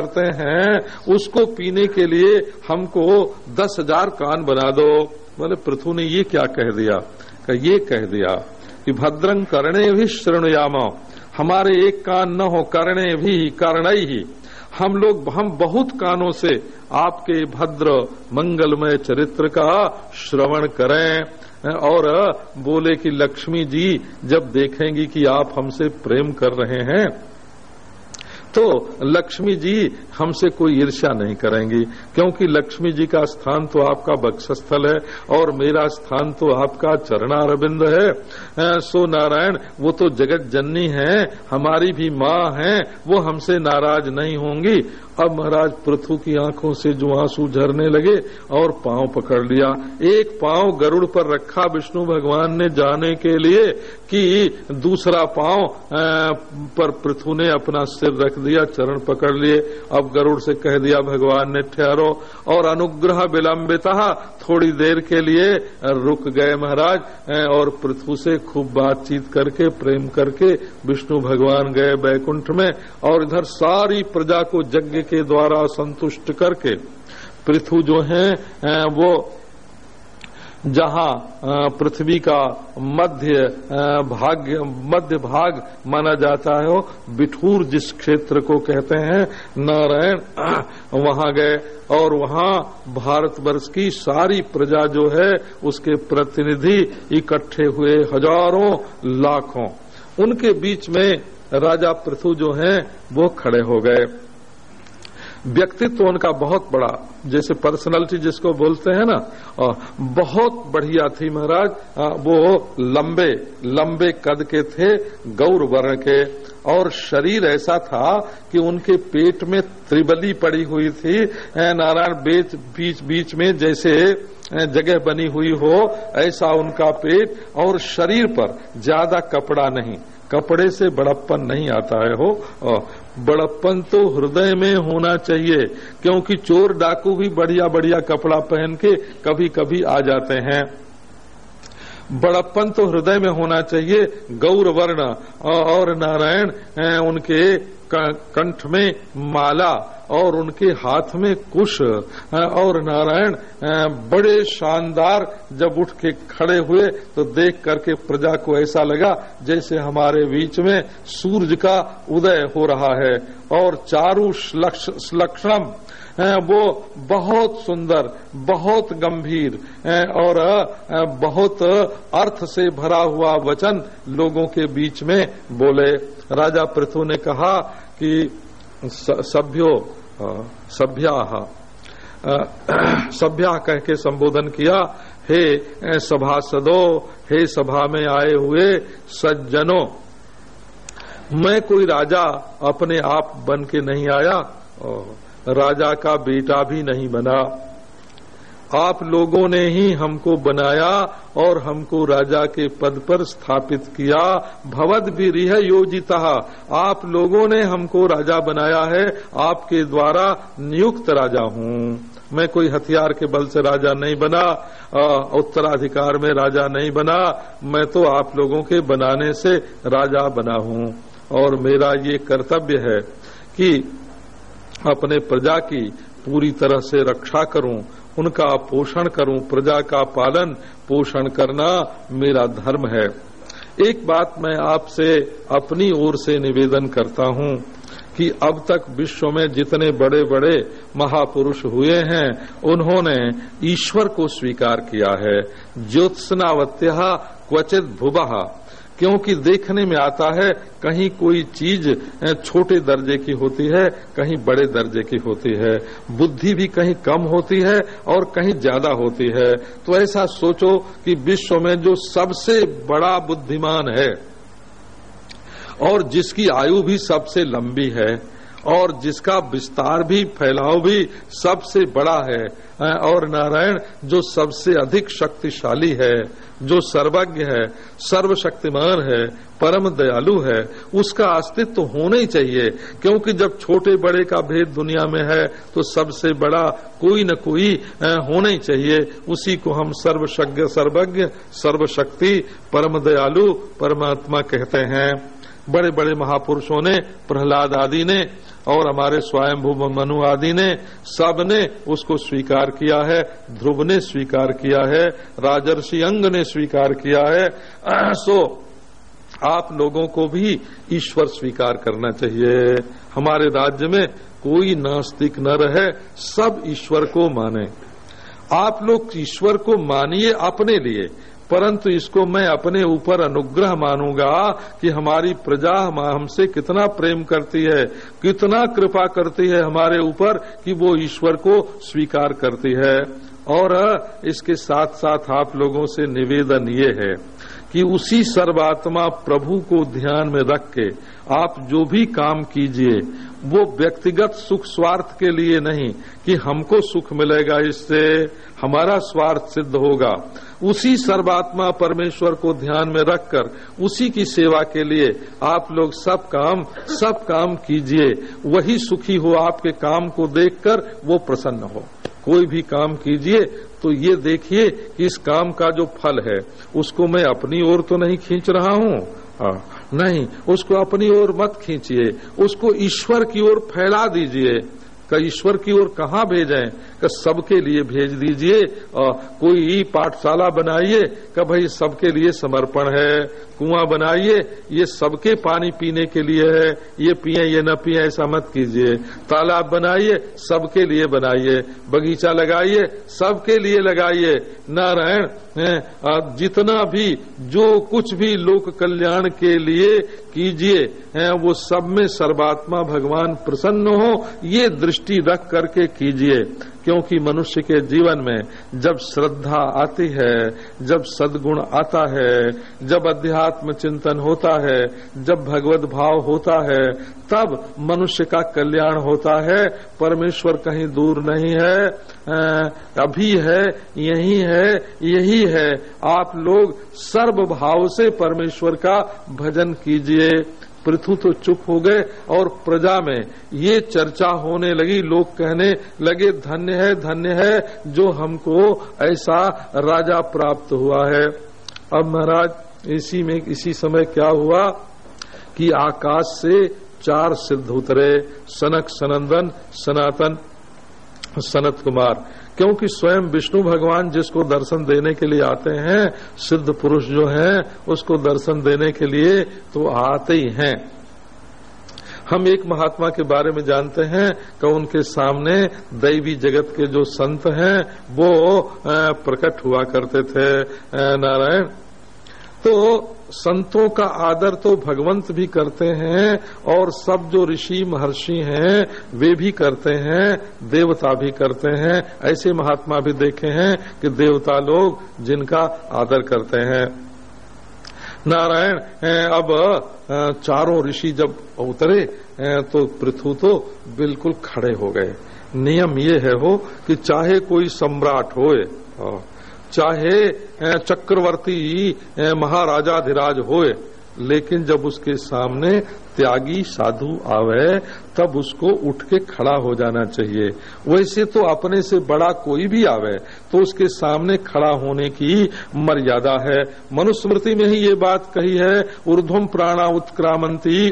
करते हैं, उसको पीने के लिए हमको दस हज़ार कान बना दो। बोले, पृथु ने ये क्या कह दिया? का ये कह दिया कि भद्रंग करणे भी श्रृणयाम हमारे एक कान न हो, करणे भी कर्ण ही। हम लोग, हम बहुत कानों से आपके भद्र मंगलमय चरित्र का श्रवण करें। और बोले कि लक्ष्मी जी, जब देखेंगी कि आप हमसे प्रेम कर रहे हैं तो लक्ष्मी जी हमसे कोई ईर्ष्या नहीं करेंगी, क्योंकि लक्ष्मी जी का स्थान तो आपका बक्षस्थल है, और मेरा स्थान तो आपका चरणारविंद है। सो नारायण, वो तो जगत जननी है, हमारी भी माँ है, वो हमसे नाराज़ नहीं होंगी। अब महाराज पृथु की आँखों से जो आँसू झरने लगे और पाँव पकड़ लिया। एक पाँव गरुड़ पर रखा विष्णु भगवान ने जाने के लिए कि दूसरा पाँव पर पृथु ने अपना सिर रख दिया, चरण पकड़ लिए। अब गरुड़ से कह दिया, भगवान ने ठहरो और अनुग्रह विलंबिता थोड़ी देर के लिए रुक गए महाराज और पृथु से खूब बातचीत करके, प्रेम करके विष्णु भगवान गए बैकुंठ में और इधर सारी प्रजा को यज्ञ के द्वारा संतुष्ट करके पृथु जो है वो जहाँ पृथ्वी का मध्य भाग मध्य भाग माना जाता है बिठूर जिस क्षेत्र को कहते हैं, नारायण वहाँ गए। और वहाँ भारतवर्ष की सारी प्रजा जो है, उसके प्रतिनिधि इकट्ठे हुए हज़ारों, लाखों। उनके बीच में राजा पृथु जो हैं, वो खड़े हो गए। व्यक्तित्व उनका बहुत बड़ा, जैसे पर्सनालिटी जिसको बोलते हैं ना बहुत बढ़िया थी महाराज। वो लंबे लंबे कद के थे, गौर वर्ण के। और शरीर ऐसा था कि उनके पेट में त्रिबली पड़ी हुई थी। नारायण, बीच बीच बीच में जैसे जगह बनी हुई हो, ऐसा उनका पेट। और शरीर पर ज़्यादा कपड़ा नहीं। कपड़े से बड़प्पन नहीं आता है हो बड़प्पन तो हृदय में होना चाहिए, क्योंकि चोर डाकू भी बढ़िया बढ़िया कपड़ा पहन के कभी कभी आ जाते हैं। बड़प्पन तो हृदय में होना चाहिए, गौर वर्ण, और नारायण उनके कंठ में माला और उनके हाथ में कुश और नारायण बड़े शानदार जब उठ के खड़े हुए तो देख करके प्रजा को ऐसा लगा जैसे हमारे बीच में सूरज का उदय हो रहा है। और चारु लक्षणम वो बहुत सुंदर, बहुत गंभीर और बहुत अर्थ से भरा हुआ वचन लोगों के बीच में बोले। राजा पृथु ने कहा कि सभ्यो सभ्या सभ्या कह के संबोधन किया, हे सभासदो, हे, सभा में आए हुए सज्जनों, मैं कोई राजा अपने आप बन के नहीं आया राजा का बेटा भी नहीं बना। आप लोगों ने ही हमको बनाया और हमको राजा के पद पर स्थापित किया। भवद भी रिह योजिता। आप लोगों ने हमको राजा बनाया है। आपके द्वारा नियुक्त राजा हूँ। मैं कोई हथियार के बल से राजा नहीं बना उत्तराधिकार में राजा नहीं बना। मैं तो आप लोगों के बनाने से राजा बना हूँ। और मेरा ये कर्तव्य है कि अपने प्रजा की पूरी तरह से रक्षा करूँ। उनका पोषण करूँ, प्रजा का पालन, पोषण करना मेरा धर्म है। एक बात मैं आपसे अपनी ओर से निवेदन करता हूँ कि अब तक विश्व में जितने बड़े बड़े महापुरुष हुए हैं, उन्होंने ईश्वर को स्वीकार किया है। ज्योत्सनावत्या क्वचित भुबहा क्योंकि देखने में आता है कहीं कोई चीज़ छोटे दर्जे की होती है, कहीं बड़े दर्जे की होती है। बुद्धि भी कहीं कम होती है और कहीं ज़्यादा होती है। तो ऐसा सोचो कि विश्व में जो सबसे बड़ा बुद्धिमान है और जिसकी आयु भी सबसे लंबी है और जिसका विस्तार भी, फैलाव भी सबसे बड़ा है और नारायण जो सबसे अधिक शक्तिशाली है जो सर्वज्ञ है, सर्वशक्तिमान है, परम दयालु है, उसका अस्तित्व तो होना ही चाहिए। क्योंकि जब छोटे बड़े का भेद दुनिया में है तो सबसे बड़ा कोई न कोई होना ही चाहिए। उसी को हम सर्वशज्ञ सर्वज्ञ, सर्वशक्ति, परम दयालु, परमात्मा कहते हैं। बड़े बड़े महापुरुषों ने, प्रहलाद आदि ने और हमारे स्वयंभू मनु आदि ने, सबने उसको स्वीकार किया है, ध्रुव ने स्वीकार किया है, राजर्षि अंग ने स्वीकार किया है। सो, आप लोगों को भी ईश्वर स्वीकार करना चाहिए। हमारे राज्य में कोई नास्तिक न रहे, सब ईश्वर को माने। आप लोग ईश्वर को मानिए अपने लिए। परंतु इसको मैं अपने ऊपर अनुग्रह मानूँगा कि हमारी प्रजा हमसे कितना प्रेम करती है, कितना कृपा करती है हमारे ऊपर कि वो ईश्वर को स्वीकार करती है। और इसके साथ साथ आप लोगों से निवेदन ये है कि उसी सर्वात्मा प्रभु को ध्यान में रख के आप जो भी काम कीजिए, वो व्यक्तिगत सुख स्वार्थ के लिए नहीं कि हमको सुख मिलेगा इससे, हमारा स्वार्थ सिद्ध होगा। उसी सर्वात्मा परमेश्वर को ध्यान में रखकर उसी की सेवा के लिए आप लोग सब काम सब काम कीजिए। वही सुखी हो आपके काम को देखकर वो प्रसन्न हो। कोई भी काम कीजिए तो ये देखिए कि इस काम का जो फल है उसको मैं अपनी ओर तो नहीं खींच रहा हूँ। हाँ, नहीं उसको अपनी ओर मत खींचिए। उसको ईश्वर की ओर फैला दीजिए। का ईश्वर की ओर कहाँ भेजें? का सबके लिए भेज दीजिए और कोई पाठशाला बनाइए, का भाई सबके लिए समर्पण है। कुआँ बनाइए, ये सबके पानी पीने के लिए है। ये पिए, ये न पिए, ऐसा मत कीजिए। तालाब बनाइए, सबके लिए बनाइए। बगीचा लगाइए, सबके लिए लगाइए। नारायण जितना भी, जो कुछ भी लोक कल्याण के लिए कीजिए वो सब में सर्वात्मा भगवान प्रसन्न हो, ये दृष्टि रख करके कीजिए। क्योंकि मनुष्य के जीवन में जब श्रद्धा आती है, जब सदगुण आता है, जब अध्यात्म चिंतन होता है, जब भगवत भाव होता है, तब मनुष्य का कल्याण होता है। परमेश्वर कहीं दूर नहीं है अभी है, यही है यही है। आप लोग सर्व भाव से परमेश्वर का भजन कीजिए। पृथु तो चुप हो गए और प्रजा में ये चर्चा होने लगी। लोग कहने लगे, धन्य है धन्य है जो हमको ऐसा राजा प्राप्त हुआ है। अब महाराज, इसी में, इसी समय क्या हुआ कि आकाश से चार सिद्ध उतरे। सनक, सनंदन, सनातन, सनत कुमार। क्योंकि स्वयं विष्णु भगवान जिसको दर्शन देने के लिए आते हैं, सिद्ध पुरुष जो हैं, उसको दर्शन देने के लिए तो आते ही हैं। हम एक महात्मा के बारे में जानते हैं कि उनके सामने दैवी जगत के जो संत हैं, वो प्रकट हुआ करते थे नारायण। तो संतों का आदर तो भगवंत भी करते हैं, और सब जो ऋषि महर्षि हैं, वे भी करते हैं, देवता भी करते हैं। ऐसे महात्मा भी देखे हैं कि देवता लोग जिनका आदर करते हैं। नारायण अब चारों ऋषि जब उतरे तो पृथु तो बिल्कुल खड़े हो गए। नियम ये है हो कि चाहे कोई सम्राट होए चाहे चक्रवर्ती महाराजाधिराज होए, लेकिन जब उसके सामने त्यागी साधु आवे, तब उसको उठ के खड़ा हो जाना चाहिए। वैसे तो अपने से बड़ा कोई भी आवे तो उसके सामने खड़ा होने की मर्यादा है। मनुस्मृति में ही ये बात कही है ऊर्धम प्राणा उत्क्रामंती,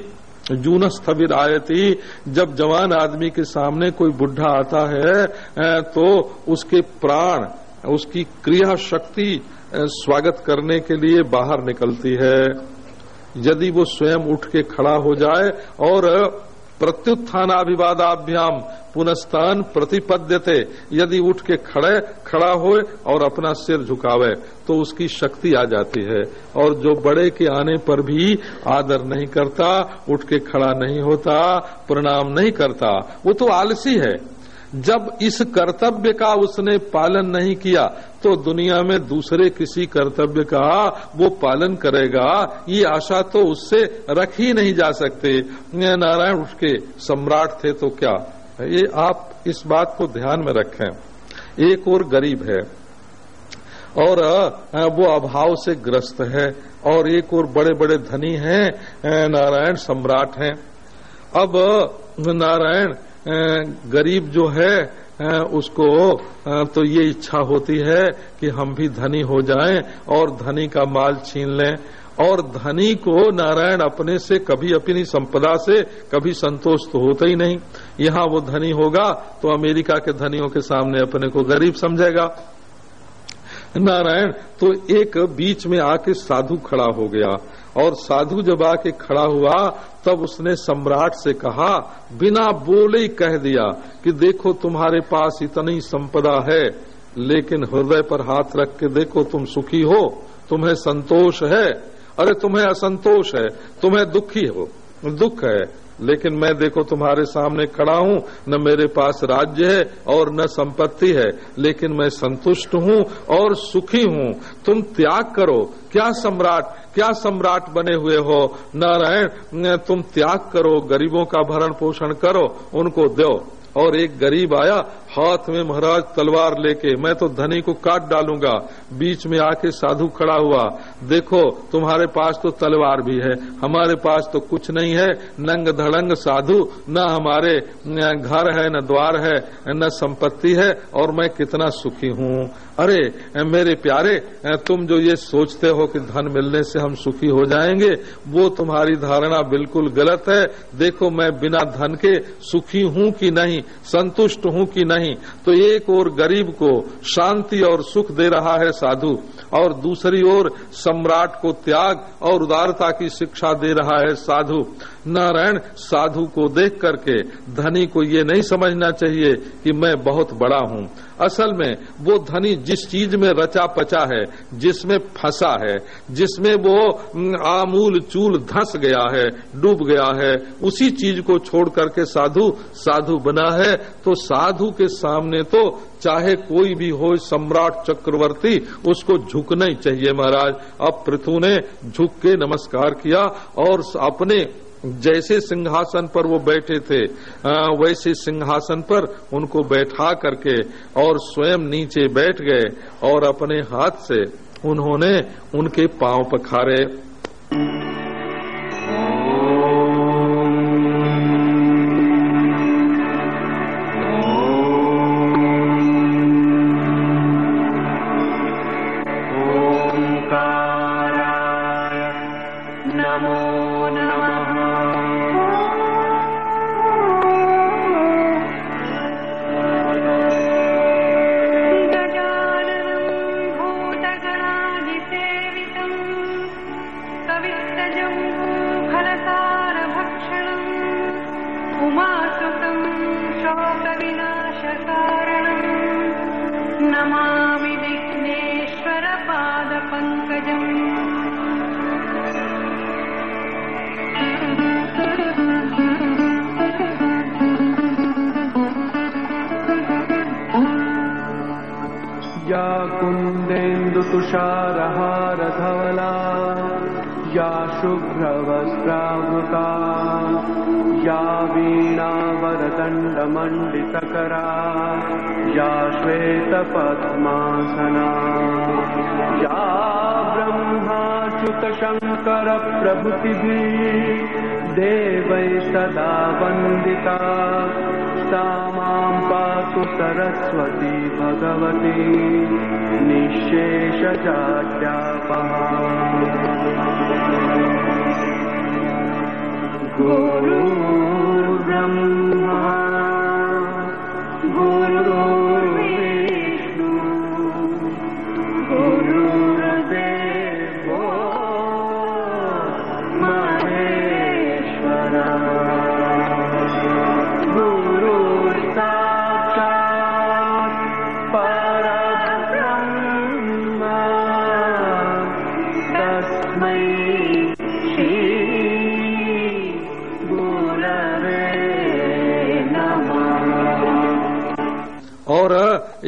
जून स्थविर आयती। जब जवान आदमी के सामने कोई बुढ़ा आता है तो उसके प्राण उसकी क्रिया शक्ति स्वागत करने के लिए बाहर निकलती है। यदि वो स्वयं उठ के खड़ा हो जाए और प्रत्युत्थानाभिवादाभ्याम पुनस्तान प्रतिपद्यते, यदि उठ के खड़े, खड़ा हो और अपना सिर झुकावे तो उसकी शक्ति आ जाती है। और जो बड़े के आने पर भी आदर नहीं करता, उठ के खड़ा नहीं होता, प्रणाम नहीं करता, वो तो आलसी है। जब इस कर्तव्य का उसने पालन नहीं किया तो दुनिया में दूसरे किसी कर्तव्य का वो पालन करेगा। ये आशा तो उससे रख ही नहीं जा सकते। नारायण उसके सम्राट थे तो क्या? ये आप इस बात को ध्यान में रखें। एक और गरीब है, और वो अभाव से ग्रस्त है, और एक और बड़े बड़े धनी हैं नारायण सम्राट हैं। अब, नारायण गरीब जो है उसको तो ये इच्छा होती है कि हम भी धनी हो जाएँ और धनी का माल छीन लें। और धनी को नारायण अपने से कभी अपनी संपदा से कभी संतोष तो होता ही नहीं। यहाँ वो धनी होगा तो अमेरिका के धनियों के सामने अपने को गरीब समझेगा। नारायण तो एक बीच में आके साधु खड़ा हो गया। और साधु जब आके खड़ा हुआ, तब उसने सम्राट से कहा, बिना बोले ही कह दिया कि देखो तुम्हारे पास इतनी संपदा है, लेकिन हृदय पर हाथ रख के देखो तुम सुखी हो, तुम्हें संतोष है। अरे तुम्हें असंतोष है, तुम्हें दुखी हो, दुख है, लेकिन मैं देखो तुम्हारे सामने खड़ा हूँ, न मेरे पास राज्य है और न संपत्ति है, लेकिन मैं संतुष्ट हूँ और सुखी हूँ। तुम त्याग करो। क्या सम्राट क्या सम्राट बने हुए हो? नारायण तुम त्याग करो, गरीबों का भरण पोषण करो, उनको दो। और एक गरीब आया, हाथ में महाराज तलवार लेके, मैं तो धनी को काट डालूँगा। बीच में आके साधु खड़ा हुआ, देखो, तुम्हारे पास तो तलवार भी है, हमारे पास तो कुछ नहीं है, नंग धड़ंग साधु, न हमारे घर है, न द्वार है, न संपत्ति है, और मैं कितना सुखी हूँ। अरे मेरे प्यारे तुम जो ये सोचते हो कि धन मिलने से हम सुखी हो जाएँगे, वो तुम्हारी धारणा बिल्कुल गलत है। देखो, मैं बिना धन के सुखी हूँ कि नहीं, संतुष्ट हूँ कि नहीं तो एक और गरीब को शांति और सुख दे रहा है साधु, और दूसरी ओर सम्राट को त्याग और उदारता की शिक्षा दे रहा है साधु। नारायण साधु को देख करके धनी को ये नहीं समझना चाहिए कि मैं बहुत बड़ा हूँ। असल में वो धनी जिस चीज़ में रचा पचा है, जिसमें फंसा है, जिसमें वो आमूल चूल धस गया है, डूब गया है, उसी चीज़ को छोड़ करके साधु साधु बना है तो साधु के सामने तो चाहे कोई भी हो सम्राट चक्रवर्ती, उसको झुकना ही चाहिए महाराज। अब पृथु ने झुक के नमस्कार किया और अपने जैसे सिंहासन पर वो बैठे थे वैसे सिंहासन पर उनको बैठा करके और स्वयं नीचे बैठ गए और अपने हाथ से उन्होंने उनके पाँव पखारे। तुषारहारधवला या शुभ्रवस्त्रावृता या वीणावरदण्डमण्डितकरा या श्वेतपद्मासना या ब्रह्माच्युतशङ्करप्रभृतिभिः देवै सदा वन्दिता सा मां पातु सरस्वती भगवती निःशेषजाड्यापहा गुरु। ब्रह्मा गुरुर्विष्णु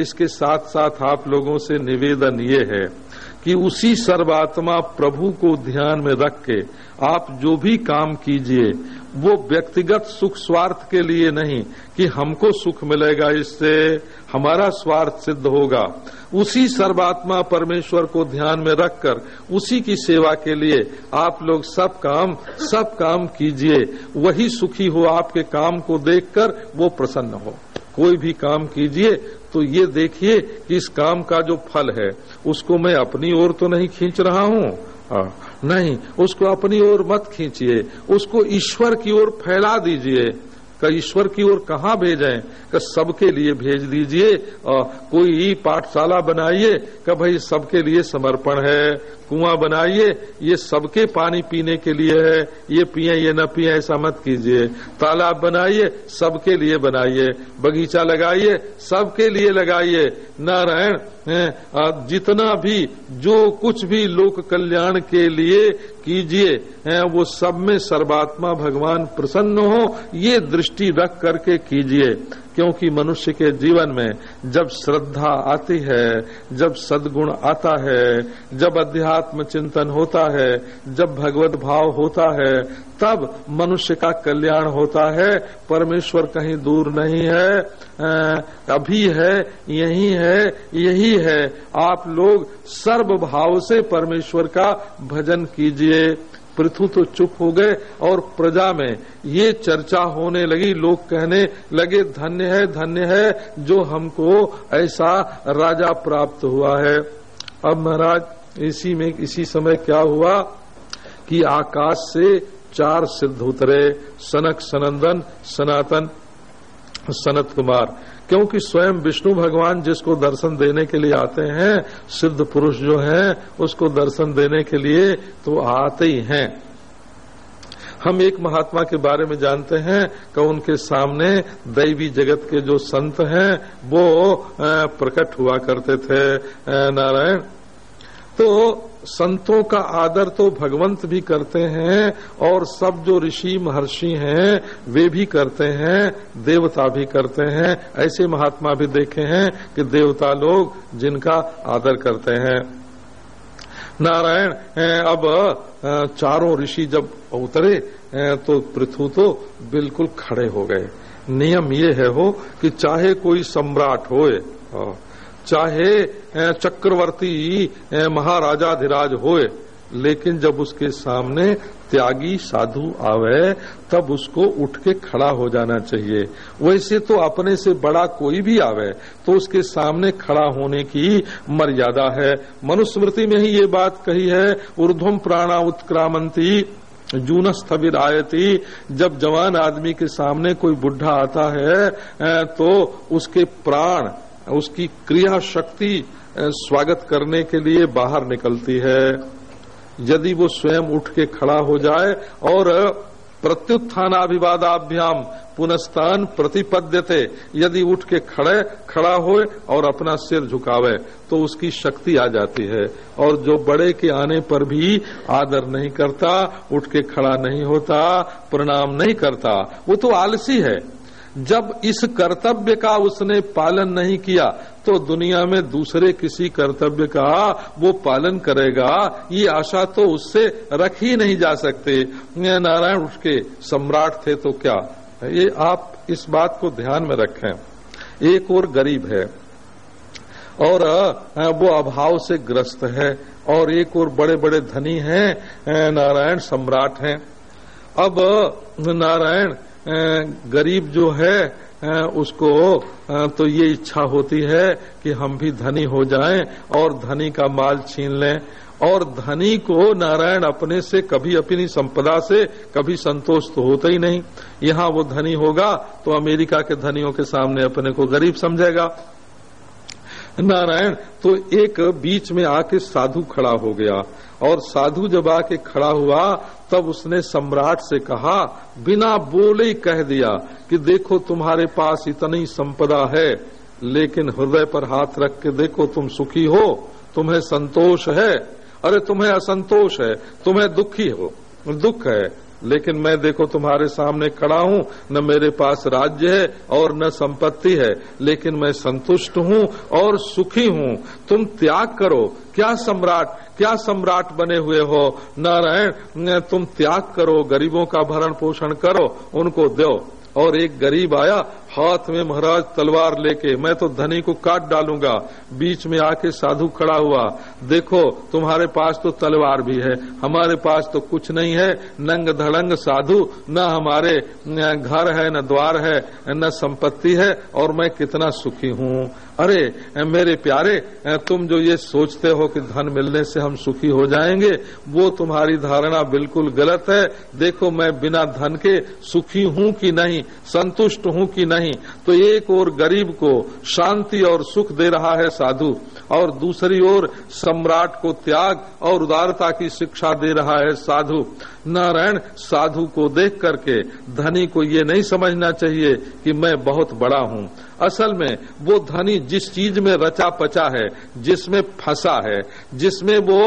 इसके साथ साथ आप लोगों से निवेदन ये है कि उसी सर्वात्मा प्रभु को ध्यान में रख के आप जो भी काम कीजिए, वो व्यक्तिगत सुख स्वार्थ के लिए नहीं कि हमको सुख मिलेगा, इससे हमारा स्वार्थ सिद्ध होगा। उसी सर्वात्मा परमेश्वर को ध्यान में रखकर, उसी की सेवा के लिए आप लोग सब काम सब काम कीजिए। वही सुखी हो आपके काम को देखकर वो प्रसन्न हो। कोई भी काम कीजिए तो ये देखिए कि इस काम का जो फल है, उसको मैं अपनी ओर तो नहीं खींच रहा हूँ। नहीं, उसको अपनी ओर मत खींचिए, उसको ईश्वर की ओर फैला दीजिए। का ईश्वर की ओर कहाँ भेजें? का सबके लिए भेज दीजिए। कोई पाठशाला बनाइए, का भाई सबके लिए समर्पण है। कुआँ बनाइए, ये सबके पानी पीने के लिए है, ये पिए, ये न पिए, ऐसा मत कीजिए। तालाब बनाइए, सबके लिए बनाइए। बगीचा लगाइए, सबके लिए लगाइए। नारायण जितना भी, जो कुछ भी लोक कल्याण के लिए कीजिए वो सब में सर्वात्मा भगवान प्रसन्न हो, ये दृष्टि रख करके कीजिए। क्योंकि मनुष्य के जीवन में जब श्रद्धा आती है, जब सदगुण आता है, जब अध्यात्म चिंतन होता है, जब भगवत भाव होता है, तब मनुष्य का कल्याण होता है, परमेश्वर कहीं दूर नहीं है अभी है, यही है यही है। आप लोग सर्व भाव से परमेश्वर का भजन कीजिए। पृथु तो चुप हो गए और प्रजा में ये चर्चा होने लगी। लोग कहने लगे, धन्य है धन्य है, जो हमको ऐसा राजा प्राप्त हुआ है। अब महाराज इसी में, इसी समय क्या हुआ कि आकाश से चार सिद्ध उतरे, सनक, सनंदन, सनातन, सनत कुमार। क्योंकि स्वयं विष्णु भगवान जिसको दर्शन देने के लिए आते हैं, सिद्ध पुरुष जो हैं, उसको दर्शन देने के लिए तो आते ही हैं। हम एक महात्मा के बारे में जानते हैं, कि उनके सामने दैवी जगत के जो संत हैं, वो प्रकट हुआ करते थे नारायण। तो संतों का आदर तो भगवंत भी करते हैं और सब जो ऋषि महर्षि हैं, वे भी करते हैं, देवता भी करते हैं। ऐसे महात्मा भी देखे हैं कि देवता लोग जिनका आदर करते हैं। नारायण अब चारों ऋषि जब उतरे तो पृथु तो बिल्कुल खड़े हो गए। नियम ये है हो कि चाहे कोई सम्राट होए चाहे चक्रवर्ती महाराजा महाराजाधिराज होए, लेकिन जब उसके सामने त्यागी साधु आवे, तब उसको उठ के खड़ा हो जाना चाहिए। वैसे तो अपने से बड़ा कोई भी आवे तो उसके सामने खड़ा होने की मर्यादा है। मनुस्मृति में ही ये बात कही है ऊर्ध्वम प्राणा उत्क्रामंती जून आयती। जब जवान आदमी के सामने कोई बुढ़ा आता है तो उसके प्राण उसकी क्रिया शक्ति स्वागत करने के लिए बाहर निकलती है। यदि वो स्वयं उठ के खड़ा हो जाए और प्रत्युत्थानाभिवादाभ्याम, पुनस्तान प्रतिपद्यते, यदि उठ के खड़े, खड़ा होए और अपना सिर झुकावे तो उसकी शक्ति आ जाती है। और जो बड़े के आने पर भी आदर नहीं करता, उठ के खड़ा नहीं होता, प्रणाम नहीं करता, वो तो आलसी है। जब इस कर्तव्य का उसने पालन नहीं किया तो दुनिया में दूसरे किसी कर्तव्य का वो पालन करेगा। ये आशा तो उससे रख ही नहीं जा सकते। नारायण उसके सम्राट थे तो क्या? ये आप इस बात को ध्यान में रखें। एक और गरीब है, और वो अभाव से ग्रस्त है, और एक और बड़े बड़े धनी हैं नारायण सम्राट हैं। अब, नारायण गरीब जो है उसको तो ये इच्छा होती है कि हम भी धनी हो जाएँ और धनी का माल छीन लें। और धनी को नारायण अपने से कभी अपनी संपदा से कभी संतोष तो होता ही नहीं। यहाँ वो धनी होगा तो अमेरिका के धनियों के सामने अपने को गरीब समझेगा। नारायण तो एक बीच में आके साधु खड़ा हो गया। और साधु जब आके खड़ा हुआ तब उसने सम्राट से कहा, बिना बोले ही कह दिया कि देखो तुम्हारे पास इतनी संपदा है, लेकिन हृदय पर हाथ रख के देखो तुम सुखी हो, तुम्हें संतोष है। अरे तुम्हें असंतोष है, तुम्हें दुखी हो, दुख है। लेकिन मैं देखो तुम्हारे सामने खड़ा हूँ, न मेरे पास राज्य है और न संपत्ति है, लेकिन मैं संतुष्ट हूँ और सुखी हूँ। तुम त्याग करो। क्या सम्राट क्या सम्राट बने हुए हो? नारायण तुम त्याग करो, गरीबों का भरण पोषण करो, उनको दो। और एक गरीब आया हाथ में महाराज तलवार लेके मैं तो धनी को काट डालूँगा। बीच में आके साधु खड़ा हुआ। देखो, तुम्हारे पास तो तलवार भी है, हमारे पास तो कुछ नहीं है। नंग धड़ंग साधु, न हमारे घर है, न द्वार है, न संपत्ति है, और मैं कितना सुखी हूँ। अरे, मेरे प्यारे, तुम जो ये सोचते हो कि धन मिलने से हम सुखी हो जाएँगे, वो तुम्हारी धारणा बिल्कुल गलत है। देखो, मैं बिना धन के सुखी हूँ कि नहीं, संतुष्ट हूँ कि नहीं तो एक और गरीब को शांति और सुख दे रहा है साधु। और दूसरी ओर सम्राट को त्याग और उदारता की शिक्षा दे रहा है साधु। नारायण साधु को देख करके धनी को ये नहीं समझना चाहिए कि मैं बहुत बड़ा हूँ। असल में वो धनी जिस चीज़ में रचा पचा है, जिसमें फंसा है, जिसमें वो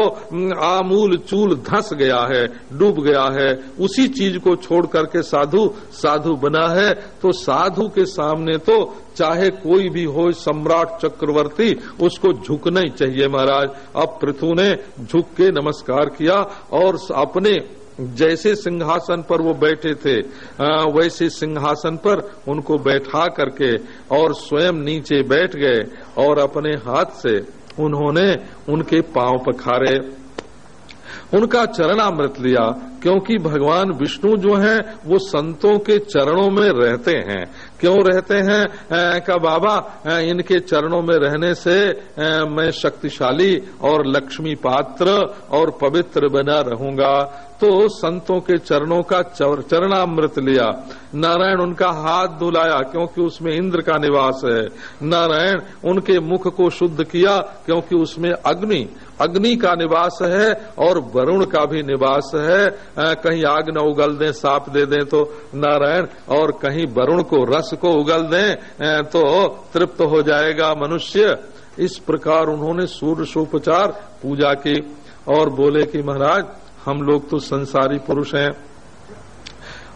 आमूल चूल धस गया है, डूब गया है, उसी चीज़ को छोड़ करके साधु साधु बना है तो साधु के सामने तो चाहे कोई भी हो सम्राट चक्रवर्ती, उसको झुकना ही चाहिए महाराज। अब पृथु ने झुक के नमस्कार किया और अपने जैसे सिंहासन पर वो बैठे थे वैसे सिंहासन पर उनको बैठा करके और स्वयं नीचे बैठ गए और अपने हाथ से उन्होंने उनके पाँव पखारे। उनका चरणामृत लिया, क्योंकि भगवान विष्णु जो हैं, वो संतों के चरणों में रहते हैं। क्यों रहते हैं? का बाबा इनके चरणों में रहने से मैं शक्तिशाली और लक्ष्मी पात्र और पवित्र बना रहूँगा। तो संतों के चरणों का चरणामृत लिया। नारायण उनका हाथ धुलाया क्योंकि उसमें इंद्र का निवास है। नारायण उनके मुख को शुद्ध किया क्योंकि उसमें अग्नि अग्नि का निवास है और वरुण का भी निवास है। कहीं आग न उगल दें, साप दे दें तो नारायण और कहीं वरुण को, रस को उगल दें तो तृप्त हो जाएगा मनुष्य। इस प्रकार उन्होंने सूर्य सोपचार पूजा की और बोले कि महाराज हम लोग तो संसारी पुरुष हैं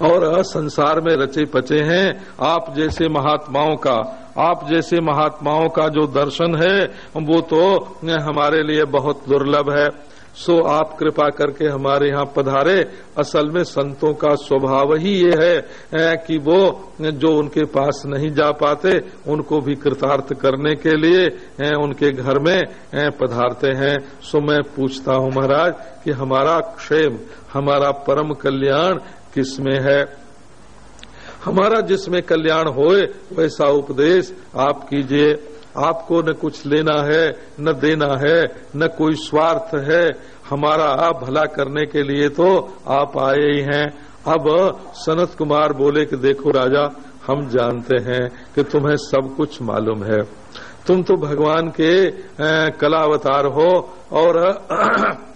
और संसार में रचे पचे हैं। आप जैसे महात्माओं का, आप जैसे महात्माओं का जो दर्शन है, वो तो हमारे लिए बहुत दुर्लभ है। सो आप कृपा करके हमारे यहाँ पधारे। असल में संतों का स्वभाव ही ये है कि वो जो उनके पास नहीं जा पाते, उनको भी कृतार्थ करने के लिए उनके घर में पधारते हैं। सो मैं पूछता हूँ महाराज, कि हमारा क्षेम, हमारा परम कल्याण किसमें है? हमारा जिसमें कल्याण होए, वैसा उपदेश आप कीजिए। आपको न कुछ लेना है, न देना है, न कोई स्वार्थ है। हमारा आप भला करने के लिए तो आप आए ही हैं। अब सनत कुमार बोले कि देखो राजा, हम जानते हैं कि तुम्हें सब कुछ मालूम है। तुम तो भगवान के कलावतार हो और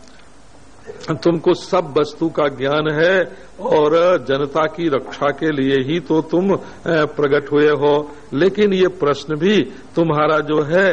तुमको सब वस्तु का ज्ञान है और जनता की रक्षा के लिए ही तो तुम प्रकट हुए हो। लेकिन ये प्रश्न भी तुम्हारा जो है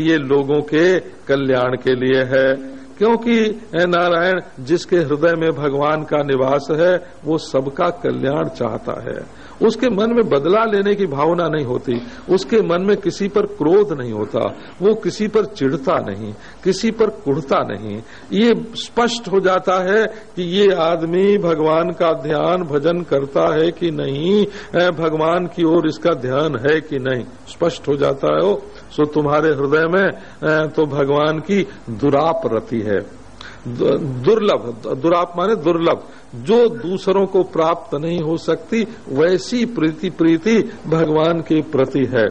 ये लोगों के कल्याण के लिए है। क्योंकि नारायण जिसके हृदय में भगवान का निवास है, वो सबका कल्याण चाहता है। उसके मन में बदला लेने की भावना नहीं होती, उसके मन में किसी पर क्रोध नहीं होता, वो किसी पर चिढ़ता नहीं, किसी पर कुड़ता नहीं। ये स्पष्ट हो जाता है कि ये आदमी भगवान का ध्यान, भजन करता है कि नहीं भगवान की ओर इसका ध्यान है कि नहीं। स्पष्ट हो जाता है वो। सो तुम्हारे हृदय में तो भगवान की दुराप रति है। दुर्लभ दुराप माने दुर्लभ। जो दूसरों को प्राप्त नहीं हो सकती, वैसी प्रीति प्रीति भगवान के प्रति है।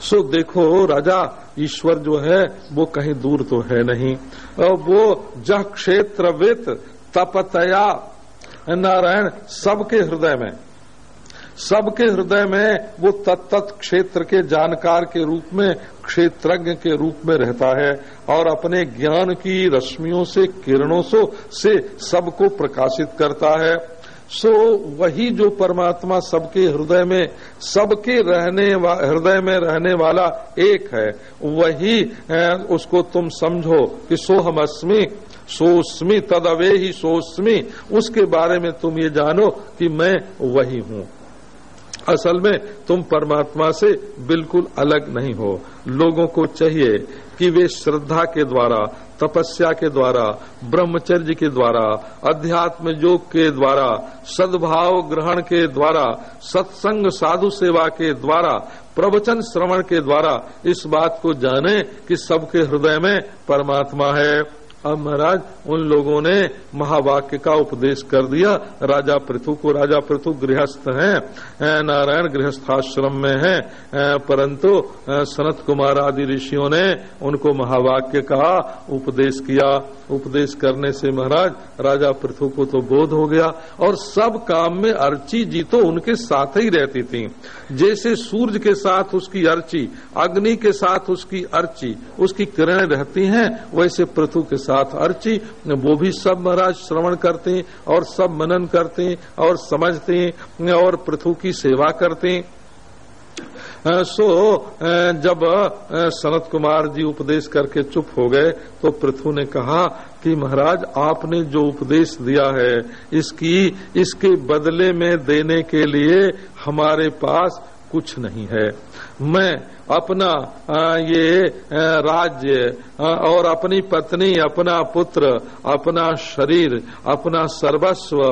सो देखो, राजा ईश्वर जो है, वो कहीं दूर तो है नहीं। और वो जह क्षेत्रवित तपतया। नारायण, सबके हृदय में। सबके हृदय में वो तत्त क्षेत्र के जानकार के रूप में, क्षेत्रज्ञ के रूप में रहता है और अपने ज्ञान की रश्मियों से, किरणों से सबको प्रकाशित करता है। सो वही जो परमात्मा सबके हृदय में, सबके रहने हृदय में रहने वाला एक है, वही उसको तुम समझो कि सोहम अस्मी सोस्मी तदवे ही सोस्मी उसके बारे में तुम ये जानो कि मैं वही हूँ। असल में तुम परमात्मा से बिल्कुल अलग नहीं हो। लोगों को चाहिए कि वे श्रद्धा के द्वारा, तपस्या के द्वारा, ब्रह्मचर्य के द्वारा, अध्यात्म योग के द्वारा, सद्भाव ग्रहण के द्वारा, सत्संग साधु सेवा के द्वारा, प्रवचन श्रवण के द्वारा इस बात को जाने कि सबके हृदय में परमात्मा है। अब महाराज, उन लोगों ने महावाक्य का उपदेश कर दिया। राजा पृथु को, राजा पृथु गृहस्थ हैं। नारायण गृहस्थाश्रम में हैं। परंतु सनत कुमार आदि ऋषियों ने उनको महावाक्य का उपदेश किया। उपदेश करने से महाराज, राजा पृथु को तो बोध हो गया और सब काम में अर्ची जी तो उनके साथ ही रहती थी। जैसे सूर्य के साथ उसकी अर्ची, अग्नि के साथ उसकी अर्ची, उसकी किरणें रहती हैं, वैसे पृथु के साथ साथ अर्ची, वो भी सब महाराज श्रवण करते हैं और सब मनन करते हैं और समझते हैं और पृथु की सेवा करते। हैं सो जब सनत कुमार जी उपदेश करके चुप हो गए तो पृथु ने कहा कि महाराज, आपने जो उपदेश दिया है, इसकी, इसके बदले में देने के लिए हमारे पास कुछ नहीं है। मैं अपना ये राज्य और अपनी पत्नी, अपना पुत्र, अपना शरीर, अपना सर्वस्व,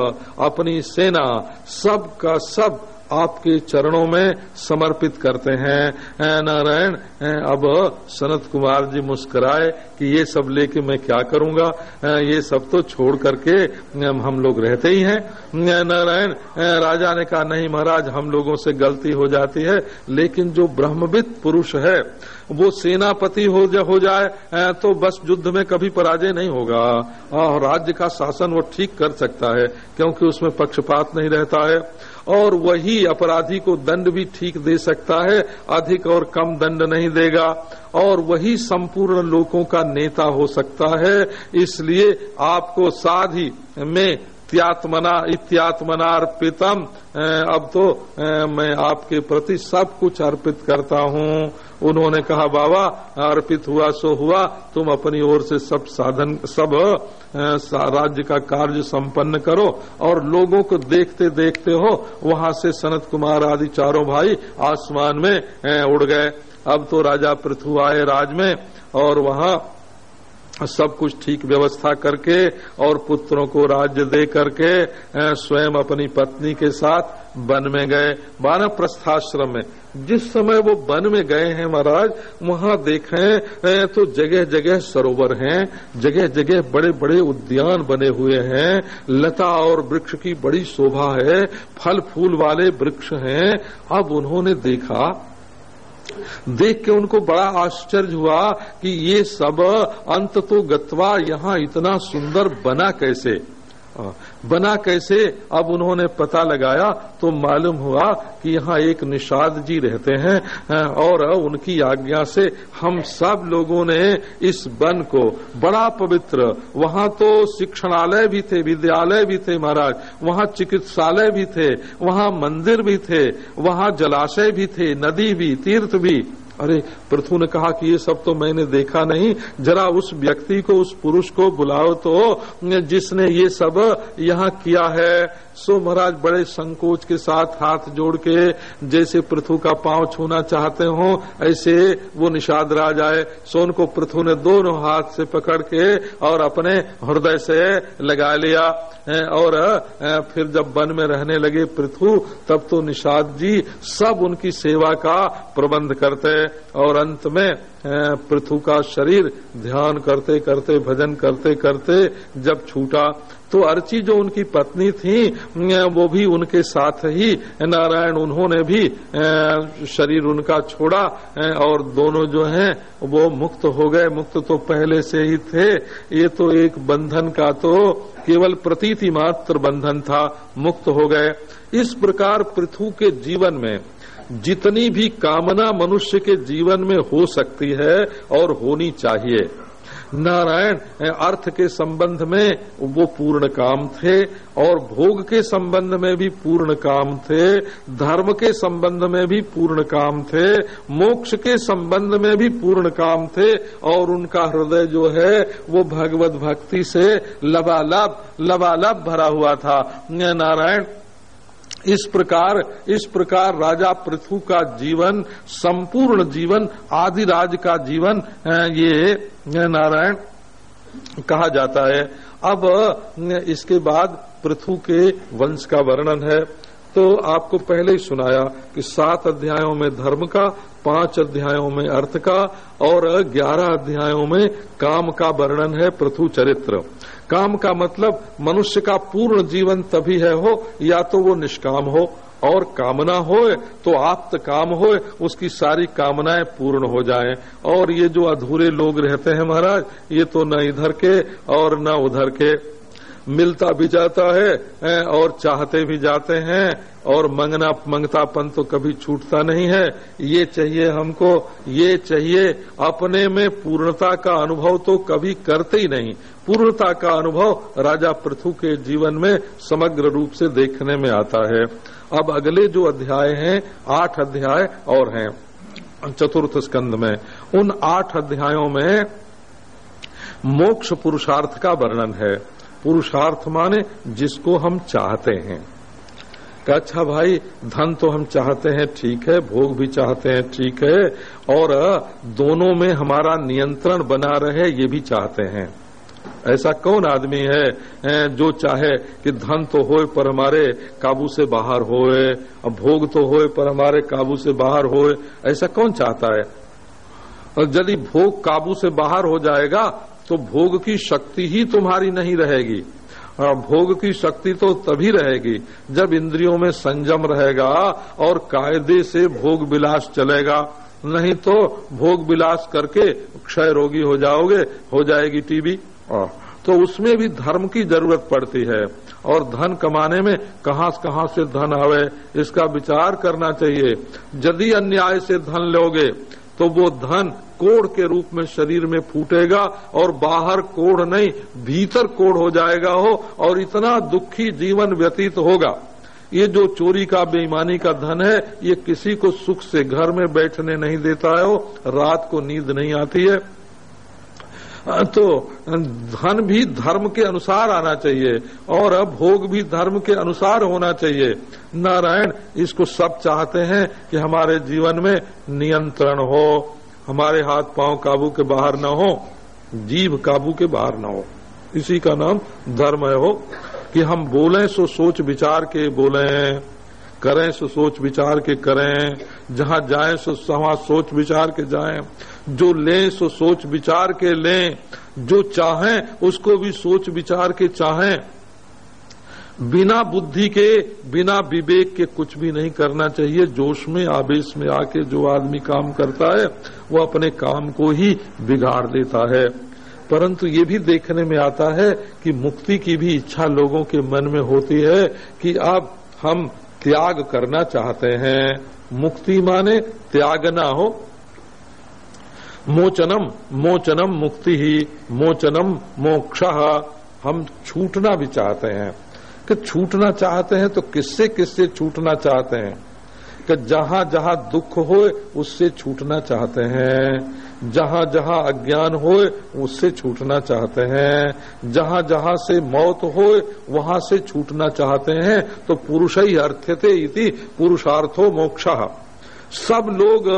अपनी सेना, सब का सब आपके चरणों में समर्पित करते हैं। नारायण अब सनत कुमार जी मुस्कुराए कि ये सब लेके मैं क्या करूँगा? ये सब तो छोड़ करके हम लोग रहते ही हैं। नारायण राजा ने कहा नहीं महाराज हम लोगों से गलती हो जाती है लेकिन जो ब्रह्मविद पुरुष है वो सेनापति हो, जा, हो जाए तो बस युद्ध में कभी पराजय नहीं होगा। और राज्य का शासन वो ठीक कर सकता है क्योंकि उसमें पक्षपात नहीं रहता है। और वही अपराधी को दंड भी ठीक दे सकता है, अधिक और कम दंड नहीं देगा। और वही संपूर्ण लोगों का नेता हो सकता है, इसलिए आपको साधी में इत्यात्मना इत्यात्मना अर्पितम अब तो मैं आपके प्रति सब कुछ अर्पित करता हूँ। उन्होंने कहा, बाबा, अर्पित हुआ, सो हुआ। तुम अपनी ओर से सब साधन, सब राज्य का कार्य संपन्न करो और लोगों को देखते देखते हो, वहाँ से सनत कुमार आदि चारों भाई आसमान में उड़ गए। अब तो राजा पृथ्वी आए राज में और वहाँ सब कुछ ठीक व्यवस्था करके और पुत्रों को राज्य दे करके स्वयं अपनी पत्नी के साथ वन में गए, बारह प्रस्थाश्रम में। जिस समय वो वन में गए हैं महाराज, वहाँ देखें तो जगह जगह सरोवर हैं जगह जगह बड़े बड़े उद्यान बने हुए हैं, लता और वृक्ष की बड़ी शोभा है फल फूल वाले वृक्ष हैं। अब उन्होंने देखा देख के उनको बड़ा आश्चर्य हुआ कि ये सब अंत तो गतवा यहाँ इतना सुंदर बना कैसे? बना कैसे? अब उन्होंने पता लगाया तो मालूम हुआ कि यहाँ एक निषाद जी रहते हैं, और उनकी आज्ञा से हम सब लोगों ने इस वन को बड़ा पवित्र, वहाँ तो शिक्षणालय भी थे, विद्यालय भी थे महाराज, वहाँ चिकित्सालय भी थे, वहाँ मंदिर भी थे, वहाँ जलाशय भी थे, नदी भी, तीर्थ भी। अरे, पृथु ने कहा कि ये सब तो मैंने देखा नहीं। जरा उस व्यक्ति को, उस पुरुष को बुलाओ तो जिसने ये सब यहाँ किया है। सो महाराज, बड़े संकोच के साथ हाथ जोड़ के जैसे पृथु का पाँव छूना चाहते हो, ऐसे वो निषाद राज आए। सोन को पृथु ने दोनों हाथ से पकड़ के और अपने हृदय से लगा लिया। और फिर जब वन में रहने लगे पृथु, तब तो निषाद जी सब उनकी सेवा का प्रबंध करते। और अंत में पृथु का शरीर ध्यान करते करते, भजन करते करते जब छूटा तो अर्ची जो उनकी पत्नी थी वो भी उनके साथ ही, नारायण उन्होंने भी शरीर उनका छोड़ा और दोनों जो हैं, वो मुक्त हो गए। मुक्त तो पहले से ही थे। ये तो एक बंधन का तो केवल प्रतीति मात्र बंधन था। मुक्त हो गए। इस प्रकार पृथु के जीवन में जितनी भी कामना मनुष्य के जीवन में हो सकती है और होनी चाहिए। नारायण, अर्थ के संबंध में वो पूर्ण काम थे और भोग के संबंध में भी पूर्ण काम थे, धर्म के संबंध में भी पूर्ण काम थे, मोक्ष के संबंध में भी पूर्ण काम थे और उनका हृदय जो है वो भगवत भक्ति से लबालब लबालब भरा हुआ था। नारायण इस प्रकार इस प्रकार राजा पृथु का जीवन, संपूर्ण जीवन, आदि राज का जीवन ये नारायण कहा जाता है। अब इसके बाद पृथु के वंश का वर्णन है। तो आपको पहले ही सुनाया कि सात अध्यायों में धर्म का, पाँच अध्यायों में अर्थ का और ग्यारह अध्यायों में काम का वर्णन है पृथु चरित्र। काम का मतलब मनुष्य का पूर्ण जीवन तभी है हो, या तो वो निष्काम हो, और कामना हो तो आप्त काम हो उसकी सारी कामनाएँ पूर्ण हो जाएँ। और ये जो अधूरे लोग रहते हैं महाराज, ये तो न इधर के और न उधर के। मिलता भी जाता है और चाहते भी जाते हैं, और मंगना मंगतापन तो कभी छूटता नहीं है। ये चाहिए हमको, ये चाहिए। अपने में पूर्णता का अनुभव तो कभी करते ही नहीं। पूर्णता का अनुभव राजा पृथु के जीवन में समग्र रूप से देखने में आता है। अब अगले जो अध्याय हैं, आठ अध्याय और हैं। चतुर्थ स्कंद में, उन आठ अध्यायों में मोक्ष पुरुषार्थ का वर्णन है। पुरुषार्थ माने जिसको हम चाहते हैं। कि अच्छा भाई, धन तो हम चाहते हैं, ठीक है, भोग भी चाहते हैं, ठीक है, और दोनों में हमारा नियंत्रण बना रहे, ये भी चाहते हैं। ऐसा कौन आदमी है जो चाहे कि धन तो होए पर हमारे काबू से बाहर होए भोग तो होए पर हमारे काबू से बाहर होए, ऐसा कौन चाहता है? और यदि भोग काबू से बाहर हो जाएगा तो भोग की शक्ति ही तुम्हारी नहीं रहेगी। भोग की शक्ति तो तभी रहेगी जब इंद्रियों में संयम रहेगा और कायदे से भोग विलास चलेगा। नहीं तो भोग विलास करके क्षय रोगी हो जाओगे, हो जाएगी टीबी। तो उसमें भी धर्म की ज़रूरत पड़ती है। और धन कमाने में कहाँ कहाँ से धन आवे, इसका विचार करना चाहिए। यदि अन्याय से धन लोगे तो वो धन कोढ़ के रूप में शरीर में फूटेगा और बाहर कोढ़ नहीं, भीतर कोढ़ हो जाएगा हो और इतना दुखी जीवन व्यतीत होगा। ये जो चोरी का, बेईमानी का धन है, ये किसी को सुख से घर में बैठने नहीं देता है हो रात को नींद नहीं आती है। तो धन भी धर्म के अनुसार आना चाहिए, और अब भोग भी धर्म के अनुसार होना चाहिए। नारायण, इसको सब चाहते हैं कि हमारे जीवन में नियंत्रण हो, हमारे हाथ पाँव काबू के बाहर न हो जीव काबू के बाहर न हो। इसी का नाम धर्म है हो कि हम बोलें सो सोच विचार के बोलें, करें सो सोच विचार के करें, जहाँ जाएँ सो वहाँ सोच विचार के जाएँ। जो लें सो सोच विचार के लें, जो चाहें उसको भी सोच विचार के चाहें। बिना बुद्धि के, बिना विवेक के कुछ भी नहीं करना चाहिए। जोश में, आवेश में आके जो आदमी काम करता है, वो अपने काम को ही बिगाड़ देता है। परंतु ये भी देखने में आता है कि मुक्ति की भी इच्छा लोगों के मन में होती है कि अब हम त्याग करना चाहते हैं। मुक्ति माने त्याग ना हो मोचनम मोचनम मुक्ति ही, मोचनम मोक्ष। हम छूटना भी चाहते हैं। कि छूटना चाहते हैं तो किससे किससे छूटना चाहते हैं? कि जहाँ जहाँ दुख हो उससे छूटना चाहते हैं। जहाँ जहाँ अज्ञान हो उससे छूटना चाहते हैं। जहाँ जहाँ से मौत हो वहाँ से छूटना चाहते हैं। तो पुरुष ही अर्थ्यते इति, पुरुषार्थो मोक्ष। सब लोग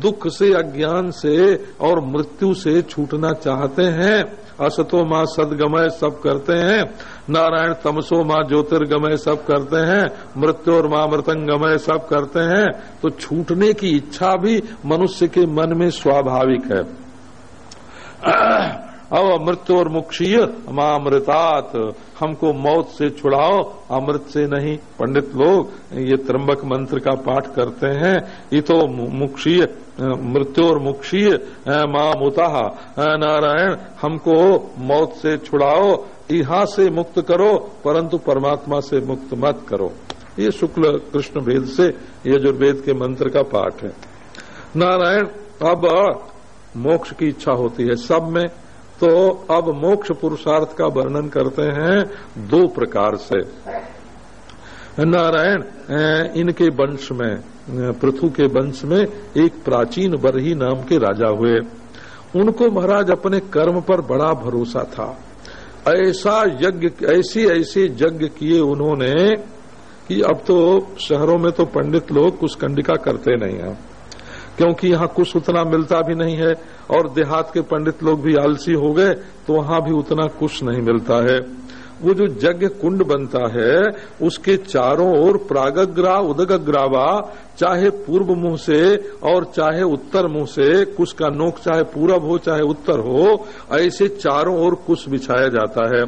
दुख से, अज्ञान से और मृत्यु से छूटना चाहते हैं। असतो माँ सदगमय सब करते हैं। नारायण तमसो माँ ज्योतिर्गमय सब करते हैं। मृत्यु और माँ मृतंगमय सब करते हैं। तो छूटने की इच्छा भी मनुष्य के मन में स्वाभाविक है। अब मृत्यु और मुक्षीय अमृतात, हमको मौत से छुड़ाओ, अमृत से नहीं, पंडित लोग, ये त्रंबक मंत्र का पाठ करते हैं ये तो मुक्षीय मृत्यु और मुक्षीय माँ मुता नारायण, हमको मौत से छुड़ाओ यहाँ से मुक्त करो, परंतु परमात्मा से मुक्त मत करो। ये शुक्ल कृष्ण वेद से यजुर्वेद के मंत्र का पाठ है। नारायण, अब मोक्ष की इच्छा होती है सब में तो अब मोक्ष पुरुषार्थ का वर्णन करते हैं दो प्रकार से। नारायण इनके वंश में पृथु के वंश में एक प्राचीन बरही नाम के राजा हुए। उनको महाराज अपने कर्म पर बड़ा भरोसा था। ऐसा यज्ञ, ऐसे ऐसे यज्ञ किए उन्होंने कि अब तो शहरों में तो पंडित लोग कुछ कंडिका करते नहीं हैं। क्योंकि यहाँ कुछ उतना मिलता भी नहीं है और देहात के पंडित लोग भी आलसी हो गए तो वहाँ भी उतना कुछ नहीं मिलता है। वो जो यज्ञ कुंड बनता है, उसके चारों ओर प्रागग्रा उदग्रावा चाहे पूर्व मुँह से और चाहे उत्तर मुँह से, कुछ का नोक चाहे पूरब हो, चाहे उत्तर हो, ऐसे चारों ओर कुछ बिछाया जाता है।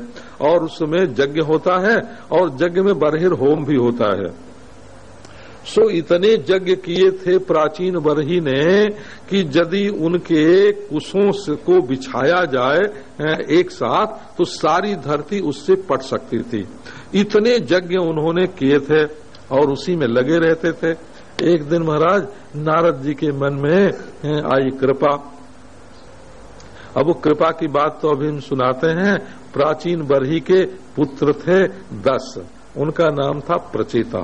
और उसमें यज्ञ होता है और यज्ञ में बरहिर होम भी होता है। सो इतने यज्ञ किए थे प्राचीन बरही ने कि यदि उनके कुशों को बिछाया जाए एक साथ तो सारी धरती उससे पट सकती थी। इतने यज्ञ उन्होंने किए थे और उसी में लगे रहते थे। एक दिन महाराज, नारद जी के मन में आई कृपा। अब वो कृपा की बात तो अभी हम सुनाते हैं। प्राचीन बरही के पुत्र थे दस। उनका नाम था प्रचेता।